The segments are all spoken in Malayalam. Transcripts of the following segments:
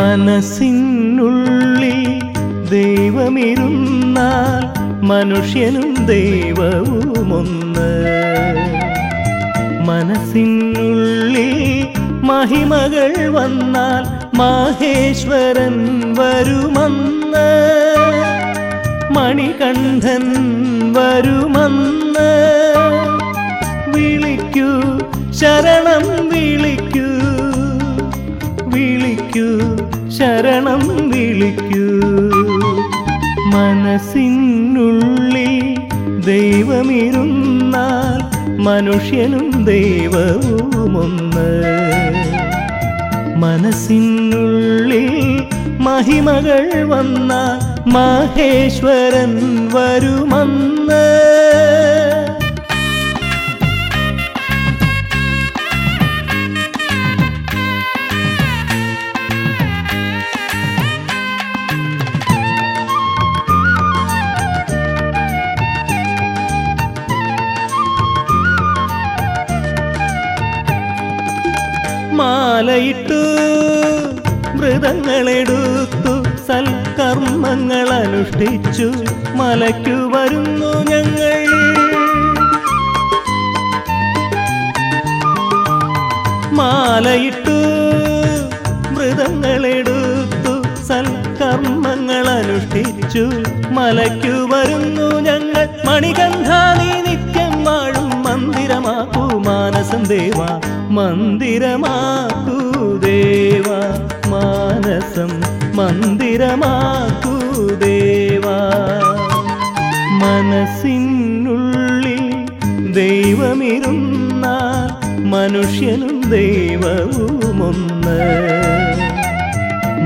മനസ്സിനുള്ളിൽ ദൈവമിരുന്നാൽ മനുഷ്യനും ദൈവവുമൊന്ന്. മനസ്സിനുള്ളിൽ മഹിമകൾ വന്നാൽ മാഹേശ്വരൻ വരുമെന്ന്. മണികണ്ഠൻ വരുമെന്ന്. വിളിക്കൂ ശരണം വിളിക്കൂ. വിളിക്കൂ ശരണം വിളിക്കൂ. മനസ്സിനുള്ളിൽ ദൈവമിരുന്നാൽ മനുഷ്യനും ദൈവവുമൊന്ന്. മനസ്സിനുള്ളിൽ മഹിമകൾ വന്ന മഹേശ്വരൻ വരുമെന്ന്. മാലയിട്ടു മൃതങ്ങളെടുത്തു സൽക്കർമ്മങ്ങൾ അനുഷ്ഠിച്ചു മലയ്ക്കു വരുന്നു ഞങ്ങൾ. മാലയിട്ടു മൃതങ്ങളെടുത്തു സൽക്കർമ്മങ്ങൾ അനുഷ്ഠിച്ചു മലയ്ക്കു വരുന്നു ഞങ്ങൾ. മണികണ്ഠാനി മാനസം ദേവ മന്ദിരമാക്കൂ ദേവ. മാനസം മന്ദിരമാക്കൂ ദേവ. മനസ്സിനുള്ളിൽ ദൈവമിരുന്ന മനുഷ്യനും ദൈവവുമൊന്ന്.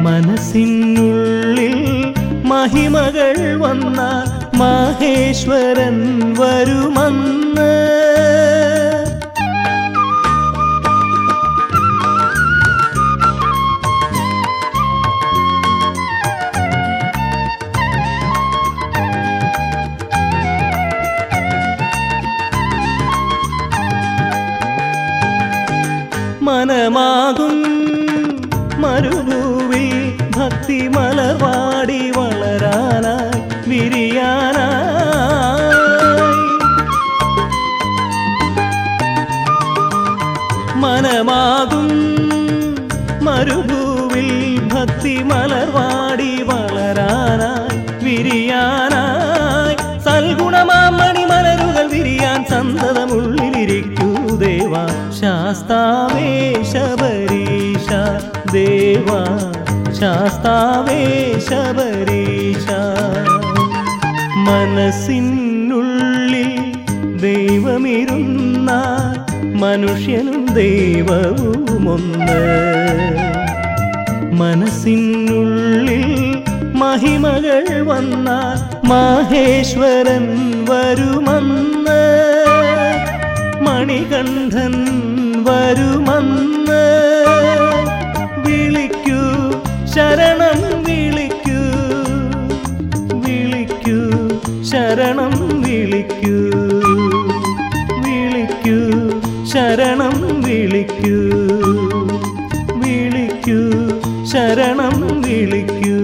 മനസ്സിനുള്ളിൽ മഹിമകൾ വന്ന മഹേശ്വരൻ വരുമെന്ന്. മനമാകും. മരുഭൂവിൽ ഭക്തി മലർവാടി വളരാനായി വിരിയാനായി. മനമാകും മരുഭൂവിൽ ശാസ്താവേ ശബരീശ ദേവ മനസ്സിനുള്ളിൽ ദൈവമിരുന്ന മനുഷ്യനും ദൈവവുമൊന്ന്. മനസ്സിനുള്ളിൽ മഹിമകൾ വന്ന മഹേശ്വരൻ വരുമെന്ന് ശരണം വിളിക്കൂ. വിളിക്കൂ. ശരണം വിളിക്കൂ. വിളിക്കൂ. ശരണം വിളിക്കൂ. വിളിക്കൂ. ശരണം വിളിക്കൂ.